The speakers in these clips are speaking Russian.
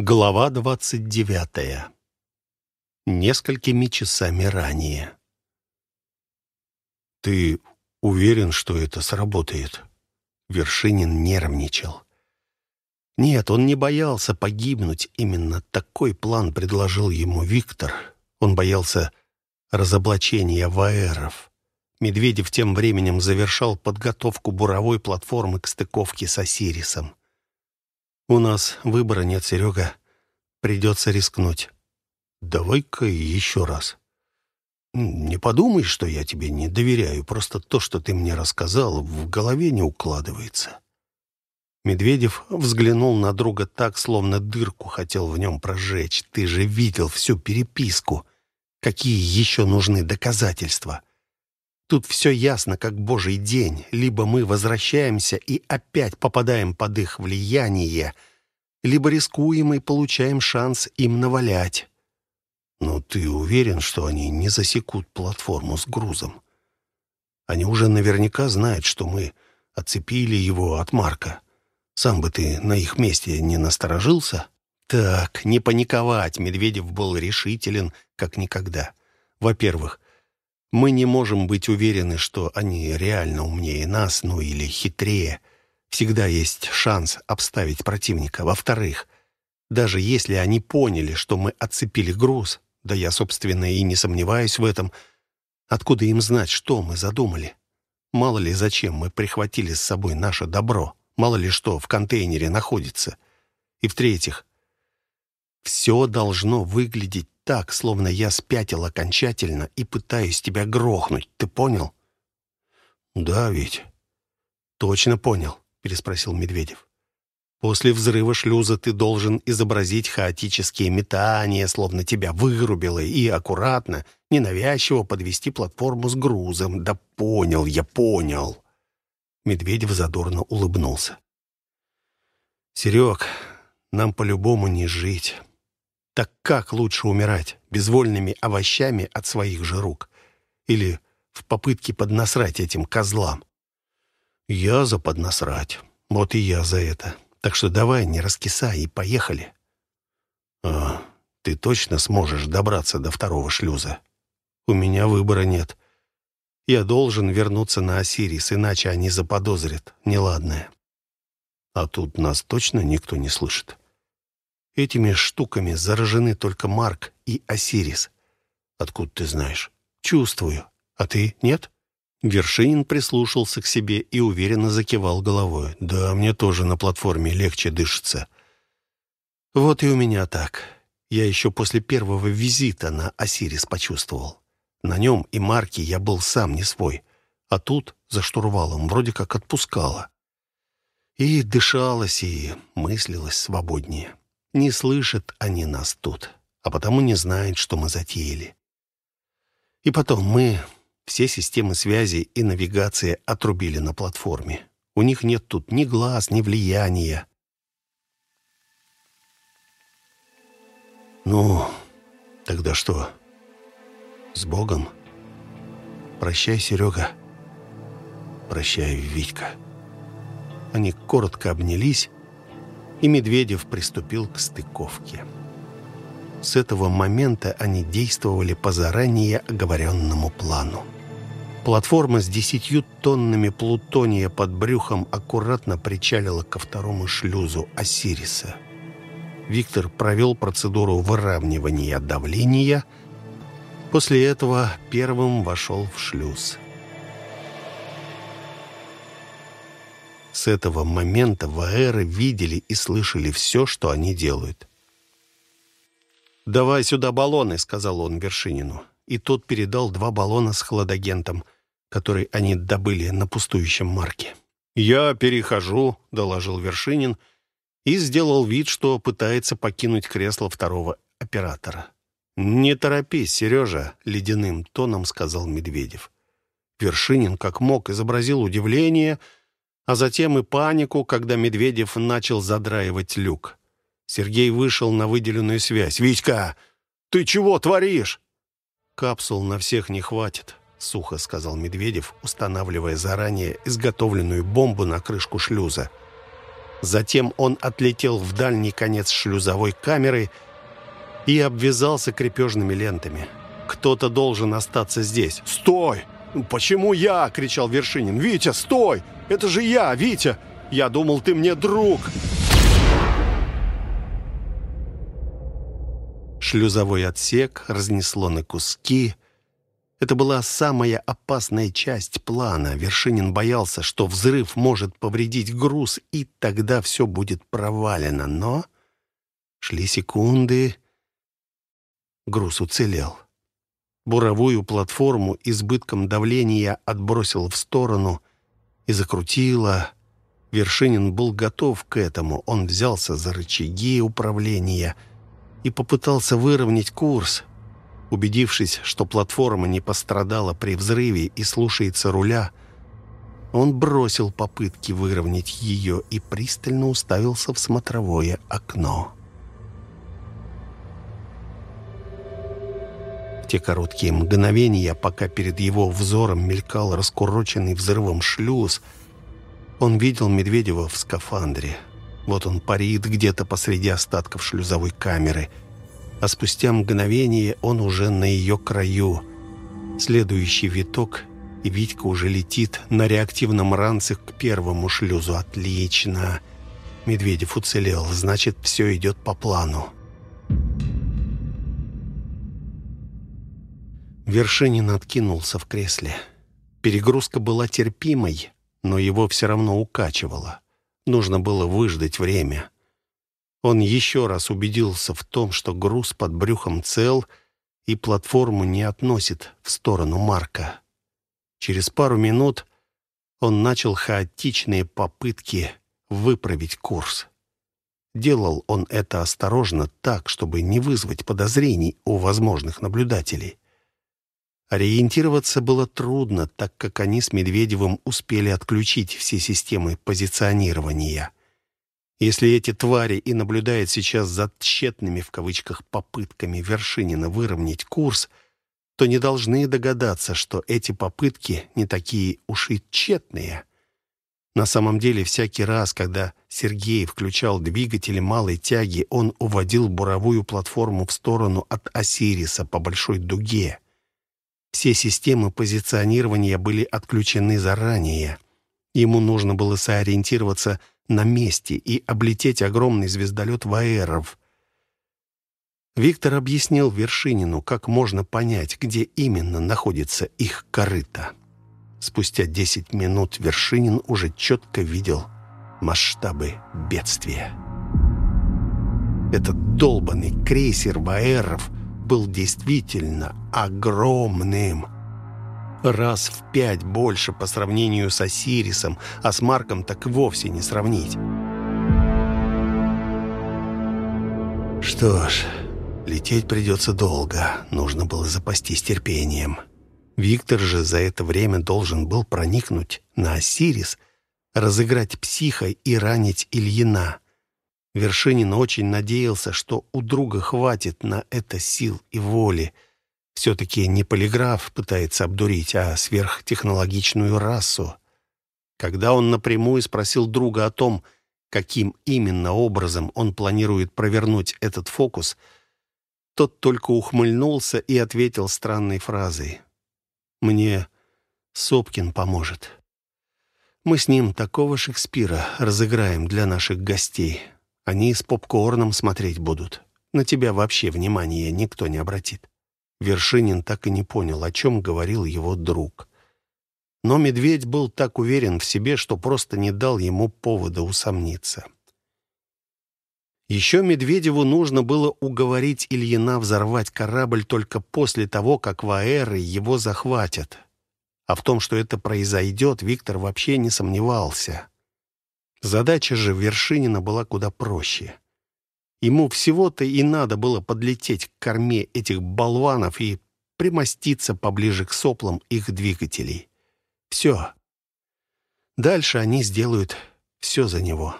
Глава двадцать девятая. Несколькими часами ранее. «Ты уверен, что это сработает?» Вершинин нервничал. Нет, он не боялся погибнуть. Именно такой план предложил ему Виктор. Он боялся разоблачения ваэров. Медведев тем временем завершал подготовку буровой платформы к стыковке с Осирисом. «У нас выбора нет, Серега. Придется рискнуть». «Давай-ка еще раз». «Не подумай, что я тебе не доверяю. Просто то, что ты мне рассказал, в голове не укладывается». Медведев взглянул на друга так, словно дырку хотел в нем прожечь. «Ты же видел всю переписку. Какие еще нужны доказательства?» Тут все ясно, как божий день. Либо мы возвращаемся и опять попадаем под их влияние, либо рискуем и получаем шанс им навалять. Но ты уверен, что они не засекут платформу с грузом? Они уже наверняка знают, что мы отцепили его от Марка. Сам бы ты на их месте не насторожился? Так, не паниковать. Медведев был решителен, как никогда. Во-первых, мы не можем быть уверены, что они реально умнее нас, ну или хитрее. Всегда есть шанс обставить противника. Во-вторых, даже если они поняли, что мы отцепили груз, да я, собственно, и не сомневаюсь в этом, откуда им знать, что мы задумали? Мало ли зачем мы прихватили с собой наше добро, мало ли что в контейнере находится. И в-третьих, все должно выглядеть так, словно я спятил окончательно и пытаюсь тебя грохнуть. Ты понял?» «Да ведь». «Точно понял», — переспросил Медведев. «После взрыва шлюза ты должен изобразить хаотические метания, словно тебя вырубило, и аккуратно, ненавязчиво подвести платформу с грузом. Да понял, я понял». Медведев задорно улыбнулся. «Серег, нам по-любому не жить. Так как лучше умирать? Безвольными овощами от своих же рук? Или в попытке поднасрать этим козлам? Я за поднасрать. Вот и я за это. Так что давай, не раскисай и поехали. А, ты точно сможешь добраться до второго шлюза? У меня выбора нет. Я должен вернуться на Осирис, иначе они заподозрят неладное. А тут нас точно никто не слышит. Этими штуками заражены только Марк и Осирис. Откуда ты знаешь? Чувствую. А ты нет? Вершинин прислушался к себе и уверенно закивал головой. Да, мне тоже на платформе легче дышится. Вот и у меня так. Я еще после первого визита на Осирис почувствовал. На нем и Марке я был сам не свой. А тут, за штурвалом, вроде как отпускало. И дышалось, и мыслилось свободнее. Не слышат они нас тут, а потому не знают, что мы затеяли. И потом мы все системы связи и навигации отрубили на платформе. У них нет тут ни глаз, ни влияния. Ну, тогда что? С Богом? Прощай, Серега. Прощай, Витька. Они коротко обнялись, и Медведев приступил к стыковке. С этого момента они действовали по заранее оговоренному плану. Платформа с десятью тоннами плутония под брюхом аккуратно причалила ко второму шлюзу Осириса. Виктор провел процедуру выравнивания давления. После этого первым вошел в шлюз. С этого момента Ваэры видели и слышали все, что они делают. «Давай сюда баллоны», — сказал он Вершинину. И тот передал два баллона с хладагентом, который они добыли на пустующем марке. «Я перехожу», — доложил Вершинин, и сделал вид, что пытается покинуть кресло второго оператора. «Не торопись, Сережа», — ледяным тоном сказал Медведев. Вершинин, как мог, изобразил удивление — а затем и панику, когда Медведев начал задраивать люк. Сергей вышел на выделенную связь. «Витька, ты чего творишь?» «Капсул на всех не хватит», — сухо сказал Медведев, устанавливая заранее изготовленную бомбу на крышку шлюза. Затем он отлетел в дальний конец шлюзовой камеры и обвязался крепежными лентами. Кто-то должен остаться здесь. «Стой! Почему я?» — кричал Вершинин. «Витя, стой! Это же я, Витя! Я думал, ты мне друг!» Шлюзовой отсек разнесло на куски. Это была самая опасная часть плана. Вершинин боялся, что взрыв может повредить груз, и тогда все будет провалено. Но шли секунды. Груз уцелел. Буровую платформу избытком давления отбросил в сторону и закрутило. Вершинин был готов к этому. Он взялся за рычаги управления — и попытался выровнять курс. Убедившись, что платформа не пострадала при взрыве и слушается руля, он бросил попытки выровнять ее и пристально уставился в смотровое окно. Те короткие мгновения, пока перед его взором мелькал раскуроченный взрывом шлюз, он видел Медведева в скафандре. Вот он парит где-то посреди остатков шлюзовой камеры. А спустя мгновение он уже на ее краю. Следующий виток, и Витька уже летит на реактивном ранце к первому шлюзу. Отлично. Медведев уцелел, значит, все идет по плану. Вершинин откинулся в кресле. Перегрузка была терпимой, но его все равно укачивало. Нужно было выждать время. Он еще раз убедился в том, что груз под брюхом цел и платформу не относит в сторону Марка. Через пару минут он начал хаотичные попытки выправить курс. Делал он это осторожно так, чтобы не вызвать подозрений у возможных наблюдателей. Ориентироваться было трудно, так как они с Медведевым успели отключить все системы позиционирования. Если эти твари и наблюдают сейчас за тщетными в кавычках попытками Вершинина выровнять курс, то не должны догадаться, что эти попытки не такие уж и тщетные. На самом деле, всякий раз, когда Сергей включал двигатели малой тяги, он уводил буровую платформу в сторону от Осириса по большой дуге. Все системы позиционирования были отключены заранее. Ему нужно было сориентироваться на месте и облететь огромный звездолет Ваэров. Виктор объяснил Вершинину, как можно понять, где именно находится их корыто. Спустя 10 минут Вершинин уже четко видел масштабы бедствия. Этот долбанный крейсер Ваэров был действительно огромным. Раз в пять больше по сравнению с Осирисом, а с Марком так вовсе не сравнить. Что ж, лететь придется долго. Нужно было запастись терпением. Виктор же за это время должен был проникнуть на Осирис, разыграть психа и ранить Ильина. Вершинин очень надеялся, что у друга хватит на это сил и воли. Все-таки не полиграф пытается обдурить, а сверхтехнологичную расу. Когда он напрямую спросил друга о том, каким именно образом он планирует провернуть этот фокус, тот только ухмыльнулся и ответил странной фразой. «Мне Сопкин поможет. Мы с ним такого Шекспира разыграем для наших гостей». Они с попкорном смотреть будут. На тебя вообще внимания никто не обратит». Вершинин так и не понял, о чем говорил его друг. Но медведь был так уверен в себе, что просто не дал ему повода усомниться. Еще Медведеву нужно было уговорить Ильина взорвать корабль только после того, как ваэры его захватят. А в том, что это произойдет, Виктор вообще не сомневался. Задача же Вершинина была куда проще. Ему всего-то и надо было подлететь к корме этих болванов и примоститься поближе к соплам их двигателей. Все. Дальше они сделают все за него.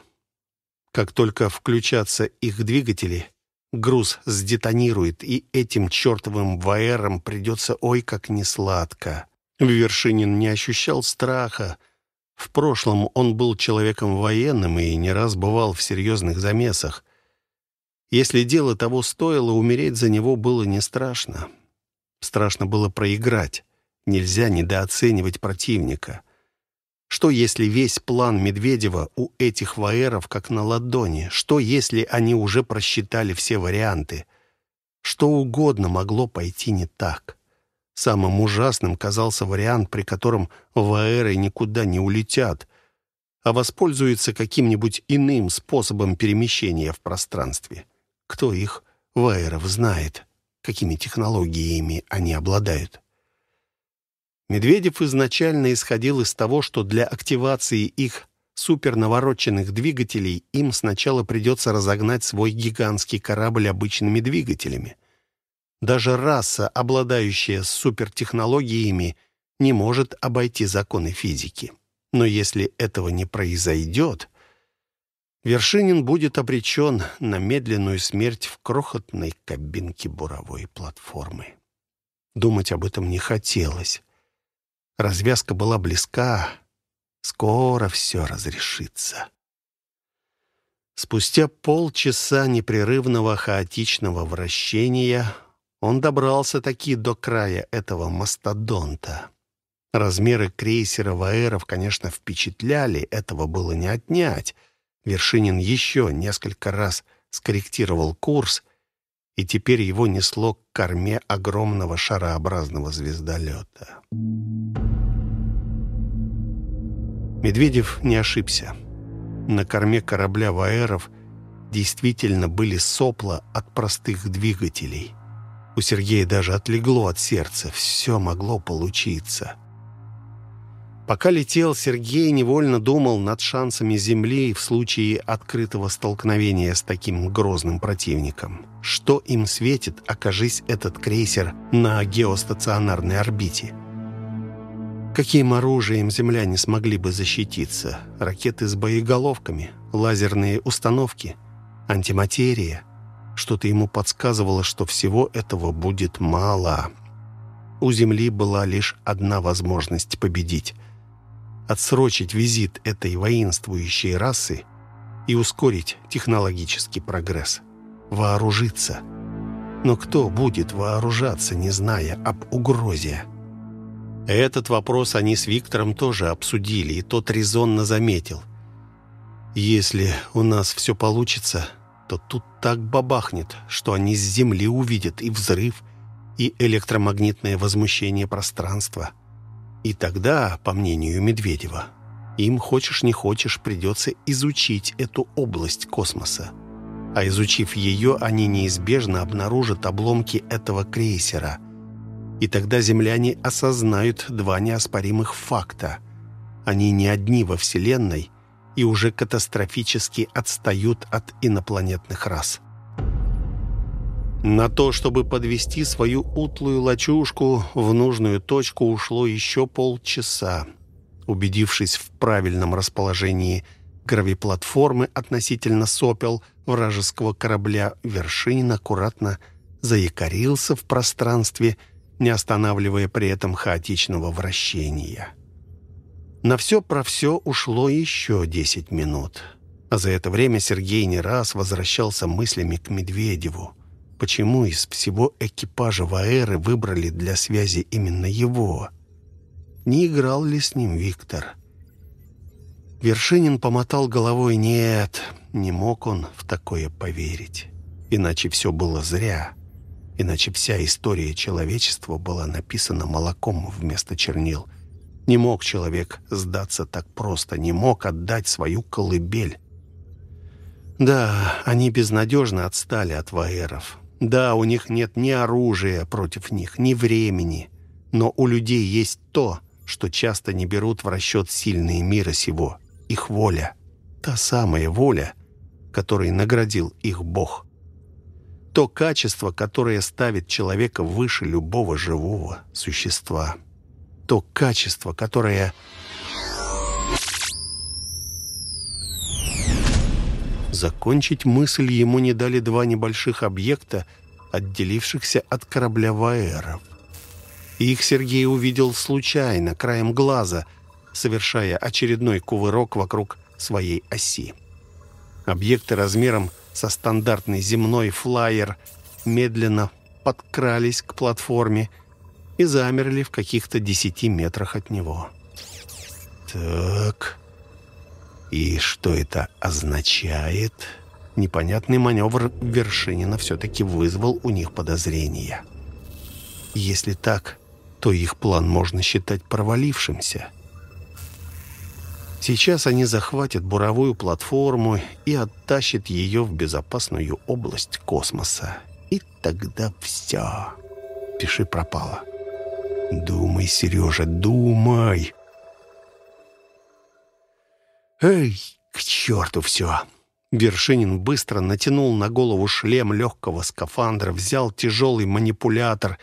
Как только включатся их двигатели, груз сдетонирует, и этим чертовым ваэрам придется ой как несладко. Вершинин не ощущал страха, В прошлом он был человеком военным и не раз бывал в серьезных замесах. Если дело того стоило, умереть за него было не страшно. Страшно было проиграть. Нельзя недооценивать противника. Что, если весь план Медведева у этих ваеров как на ладони? Что, если они уже просчитали все варианты? Что угодно могло пойти не так. Самым ужасным казался вариант, при котором ваеры никуда не улетят, а воспользуются каким-нибудь иным способом перемещения в пространстве. Кто их, ваеров, знает, какими технологиями они обладают? Медведев изначально исходил из того, что для активации их супернавороченных двигателей им сначала придется разогнать свой гигантский корабль обычными двигателями. Даже раса, обладающая супертехнологиями, не может обойти законы физики. Но если этого не произойдет, Вершинин будет обречен на медленную смерть в крохотной кабинке буровой платформы. Думать об этом не хотелось. Развязка была близка. Скоро все разрешится. Спустя полчаса непрерывного хаотичного вращения он добрался таки до края этого мастодонта. Размеры крейсера Ваэров, конечно, впечатляли, этого было не отнять. Вершинин еще несколько раз скорректировал курс, и теперь его несло к корме огромного шарообразного звездолета. Медведев не ошибся. На корме корабля «Ваэров» действительно были сопла от простых двигателей. У Сергея даже отлегло от сердца. Все могло получиться. Пока летел, Сергей невольно думал над шансами Земли в случае открытого столкновения с таким грозным противником. Что им светит, окажись этот крейсер на геостационарной орбите? Каким оружием земляне смогли бы защититься? Ракеты с боеголовками, лазерные установки, антиматерия? Что-то ему подсказывало, что всего этого будет мало. У Земли была лишь одна возможность победить — отсрочить визит этой воинствующей расы и ускорить технологический прогресс. Вооружиться. Но кто будет вооружаться, не зная об угрозе? Этот вопрос они с Виктором тоже обсудили, и тот резонно заметил. «Если у нас все получится, то тут так бабахнет, что они с Земли увидят и взрыв, и электромагнитное возмущение пространства». И тогда, по мнению Медведева, им, хочешь не хочешь, придется изучить эту область космоса. А изучив ее, они неизбежно обнаружат обломки этого крейсера. И тогда земляне осознают два неоспоримых факта. Они не одни во Вселенной и уже катастрофически отстают от инопланетных рас. На то, чтобы подвести свою утлую лачушку в нужную точку, ушло еще полчаса. Убедившись в правильном расположении гравиплатформы относительно сопел вражеского корабля, Вершинин аккуратно заякорился в пространстве, не останавливая при этом хаотичного вращения. На все про все ушло еще десять минут. А за это время Сергей не раз возвращался мыслями к Медведеву. Почему из всего экипажа Ваэры выбрали для связи именно его? Не играл ли с ним Виктор? Вершинин помотал головой. Нет, не мог он в такое поверить. Иначе все было зря. Иначе вся история человечества была написана молоком вместо чернил. Не мог человек сдаться так просто, не мог отдать свою колыбель. Да, они безнадежно отстали от ваеров. Да, у них нет ни оружия против них, ни времени, но у людей есть то, что часто не берут в расчет сильные мира сего, их воля. Та самая воля, которой наградил их Бог. То качество, которое ставит человека выше любого живого существа. То качество, которое... Закончить мысль ему не дали два небольших объекта, отделившихся от корабля Ваэров. Их Сергей увидел случайно, краем глаза, совершая очередной кувырок вокруг своей оси. Объекты размером со стандартный земной флайер медленно подкрались к платформе и замерли в каких-то десяти метрах от него. «Так, и что это означает?» Непонятный маневр Вершинина все-таки вызвал у них подозрения. Если так, то их план можно считать провалившимся. Сейчас они захватят буровую платформу и оттащат ее в безопасную область космоса. И тогда все. Пиши пропало. Думай, Сережа, думай. Эй, к черту все. Вершинин быстро натянул на голову шлем легкого скафандра, взял тяжелый манипулятор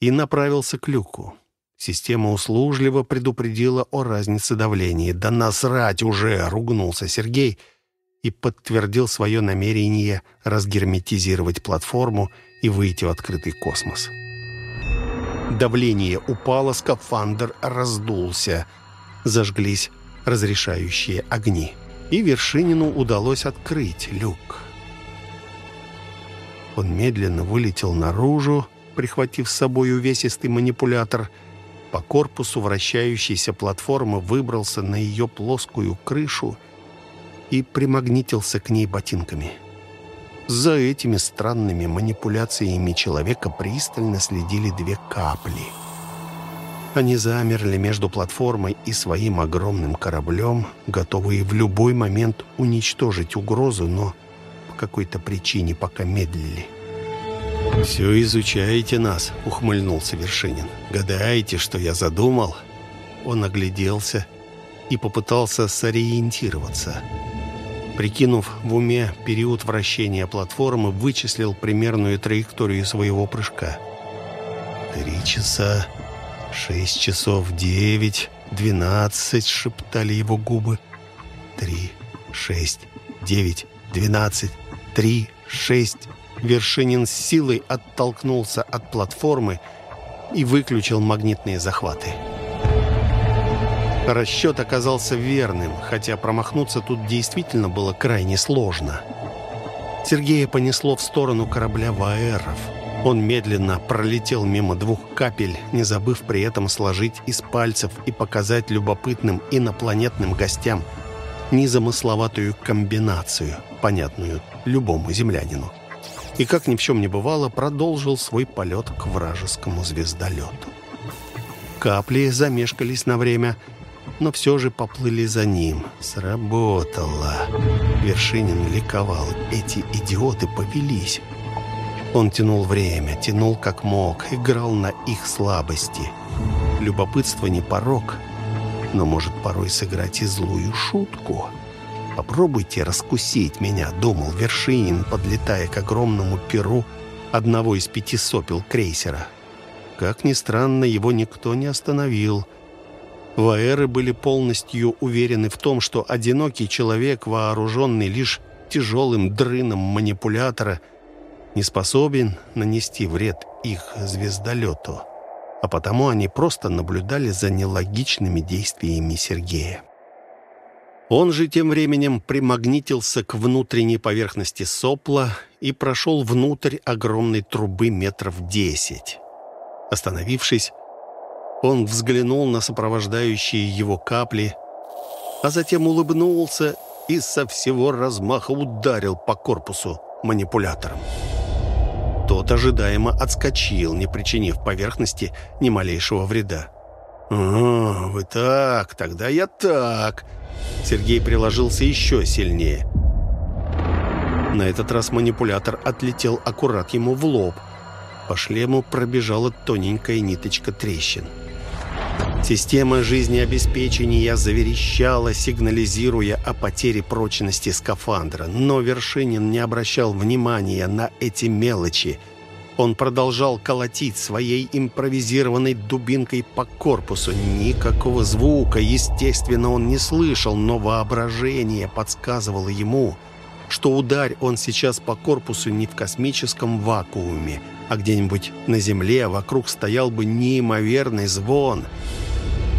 и направился к люку. Система услужливо предупредила о разнице давления. «Да насрать уже!» — ругнулся Сергей и подтвердил свое намерение разгерметизировать платформу и выйти в открытый космос. Давление упало, скафандр раздулся. Зажглись разрешающие огни. И Вершинину удалось открыть люк. Он медленно вылетел наружу, прихватив с собой увесистый манипулятор — по корпусу вращающейся платформы выбрался на ее плоскую крышу и примагнитился к ней ботинками. За этими странными манипуляциями человека пристально следили две капли. Они замерли между платформой и своим огромным кораблем, готовые в любой момент уничтожить угрозу, но по какой-то причине пока медлили. «Все изучаете нас», — ухмыльнулся Вершинин. «Гадаете, что я задумал?» Он огляделся и попытался сориентироваться. Прикинув в уме период вращения платформы, вычислил примерную траекторию своего прыжка. «Три часа, шесть часов, девять, двенадцать», — шептали его губы. «Три, шесть, девять, двенадцать, три, шесть, Вершинин с силой оттолкнулся от платформы и выключил магнитные захваты. Расчет оказался верным, хотя промахнуться тут действительно было крайне сложно. Сергея понесло в сторону корабля Ваэров. Он медленно пролетел мимо двух капель, не забыв при этом сложить из пальцев и показать любопытным инопланетным гостям незамысловатую комбинацию, понятную любому землянину и, как ни в чем не бывало, продолжил свой полет к вражескому звездолету. Капли замешкались на время, но все же поплыли за ним. Сработало. Вершинин ликовал. Эти идиоты повелись. Он тянул время, тянул как мог, играл на их слабости. Любопытство не порог, но может порой сыграть и злую шутку. «Попробуйте раскусить меня», — думал Вершинин, подлетая к огромному перу одного из пяти сопел крейсера. Как ни странно, его никто не остановил. Ваэры были полностью уверены в том, что одинокий человек, вооруженный лишь тяжелым дрыном манипулятора, не способен нанести вред их звездолету. А потому они просто наблюдали за нелогичными действиями Сергея. Он же тем временем примагнитился к внутренней поверхности сопла и прошел внутрь огромной трубы метров десять. Остановившись, он взглянул на сопровождающие его капли, а затем улыбнулся и со всего размаха ударил по корпусу манипулятором. Тот ожидаемо отскочил, не причинив поверхности ни малейшего вреда. «А, вы так, тогда я так», Сергей приложился еще сильнее. На этот раз манипулятор отлетел аккурат ему в лоб. По шлему пробежала тоненькая ниточка трещин. Система жизнеобеспечения заверещала, сигнализируя о потере прочности скафандра, но Вершинин не обращал внимания на эти мелочи – он продолжал колотить своей импровизированной дубинкой по корпусу. Никакого звука, естественно, он не слышал, но воображение подсказывало ему, что ударь он сейчас по корпусу не в космическом вакууме, а где-нибудь на Земле вокруг стоял бы неимоверный звон.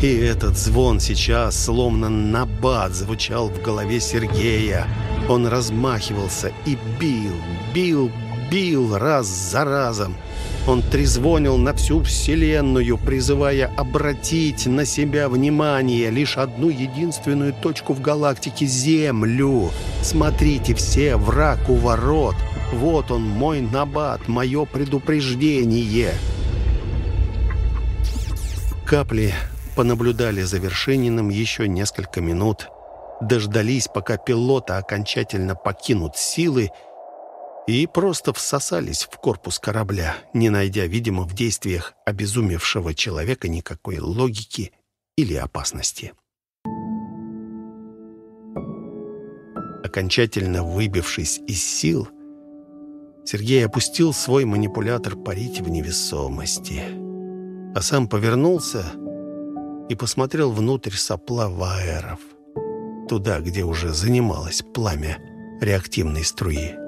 И этот звон сейчас, словно набат, звучал в голове Сергея. Он размахивался и бил, бил, бил раз за разом. Он трезвонил на всю Вселенную, призывая обратить на себя внимание лишь одну единственную точку в галактике — Землю. Смотрите все, враг у ворот. Вот он, мой набат, мое предупреждение. Капли понаблюдали за Вершининым еще несколько минут, дождались, пока пилота окончательно покинут силы, и просто всосались в корпус корабля, не найдя, видимо, в действиях обезумевшего человека никакой логики или опасности. Окончательно выбившись из сил, Сергей опустил свой манипулятор парить в невесомости, а сам повернулся и посмотрел внутрь сопла ваеров, туда, где уже занималось пламя реактивной струи.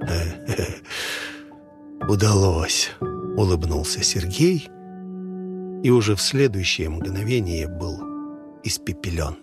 «Удалось», — улыбнулся Сергей, и уже в следующее мгновение был испепелен.